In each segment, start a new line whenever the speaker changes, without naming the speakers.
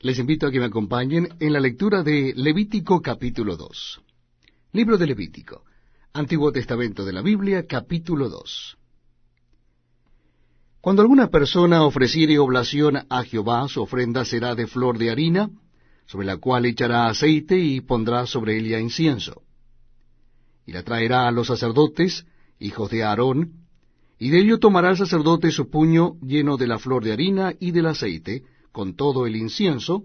Les invito a que me acompañen en la lectura de Levítico capítulo 2. Libro de Levítico, Antiguo Testamento de la Biblia, capítulo 2. Cuando alguna persona ofreciere oblación a Jehová, su ofrenda será de flor de harina, sobre la cual echará aceite y pondrá sobre ella incienso. Y la traerá a los sacerdotes, hijos de Aarón, y de ello tomará el sacerdote su puño lleno de la flor de harina y del aceite, con todo el incienso,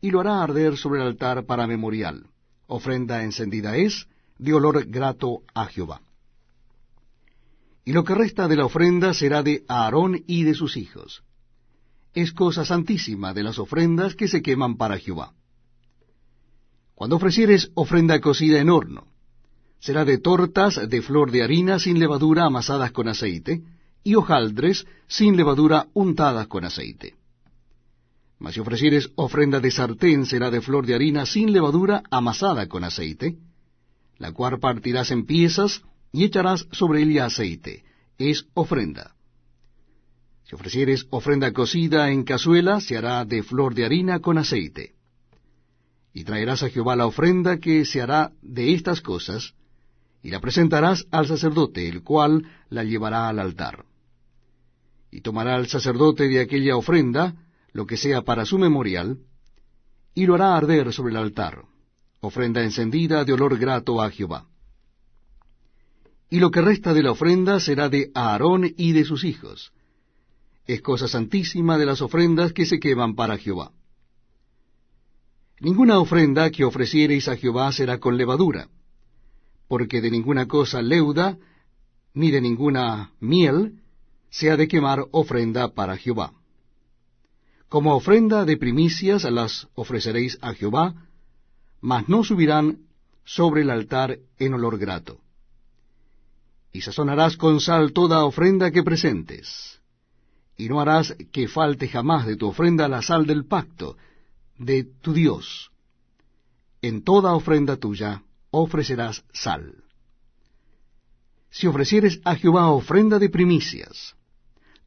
y lo hará arder sobre el altar para memorial. Ofrenda encendida es, de olor grato a Jehová. Y lo que resta de la ofrenda será de Aarón y de sus hijos. Es cosa santísima de las ofrendas que se queman para Jehová. Cuando ofrecieres ofrenda cocida en horno, será de tortas de flor de harina sin levadura amasadas con aceite, y hojaldres sin levadura untadas con aceite. Mas si ofrecieres ofrenda de sartén será de flor de harina sin levadura amasada con aceite, la cual partirás en piezas y echarás sobre ella aceite. Es ofrenda. Si ofrecieres ofrenda cocida en cazuela, se hará de flor de harina con aceite. Y traerás a Jehová la ofrenda que se hará de estas cosas, y la presentarás al sacerdote, el cual la llevará al altar. Y tomará el sacerdote de aquella ofrenda, lo que sea para su memorial, y lo hará arder sobre el altar, ofrenda encendida de olor grato a Jehová. Y lo que resta de la ofrenda será de Aarón y de sus hijos. Es cosa santísima de las ofrendas que se queman para Jehová. Ninguna ofrenda que ofreciereis a Jehová será con levadura, porque de ninguna cosa leuda, ni de ninguna miel, se ha de quemar ofrenda para Jehová. Como ofrenda de primicias las ofreceréis a Jehová, mas no subirán sobre el altar en olor grato. Y sazonarás con sal toda ofrenda que presentes, y no harás que falte jamás de tu ofrenda la sal del pacto de tu Dios. En toda ofrenda tuya ofrecerás sal. Si ofrecieres a Jehová ofrenda de primicias,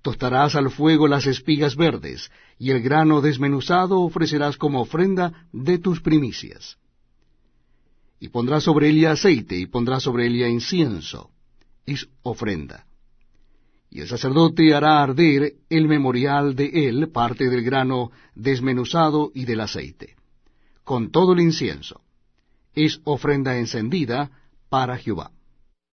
Tostarás al fuego las espigas verdes, y el grano desmenuzado ofrecerás como ofrenda de tus primicias. Y pondrás sobre ella aceite, y pondrás sobre ella incienso, es ofrenda. Y el sacerdote hará arder el memorial de él, parte del grano desmenuzado y del aceite, con todo el incienso. Es ofrenda encendida para Jehová.